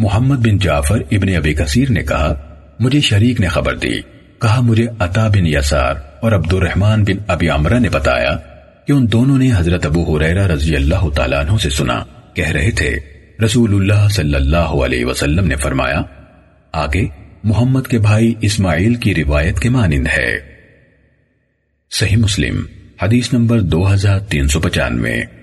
محمد بن جعفر ابن ابی کثیر نے کہا، مجھے شریک نے خبر دی۔ کہا، مجھے عطا بن یسار اور عبد الرحمن بن ابی عمرہ نے بتایا کہ ان دونوں نے حضرت ابو حریرہ رضی اللہ تعالیٰ عنہ سے سنا، کہہ رہے تھے، رسول اللہ صلی اللہ علیہ وسلم نے فرمایا، آگے محمد کے بھائی اسماعیل کی روایت کے مانند ہے۔ صحیح مسلم، حدیث نمبر دو ہزار تین سو پچانوے۔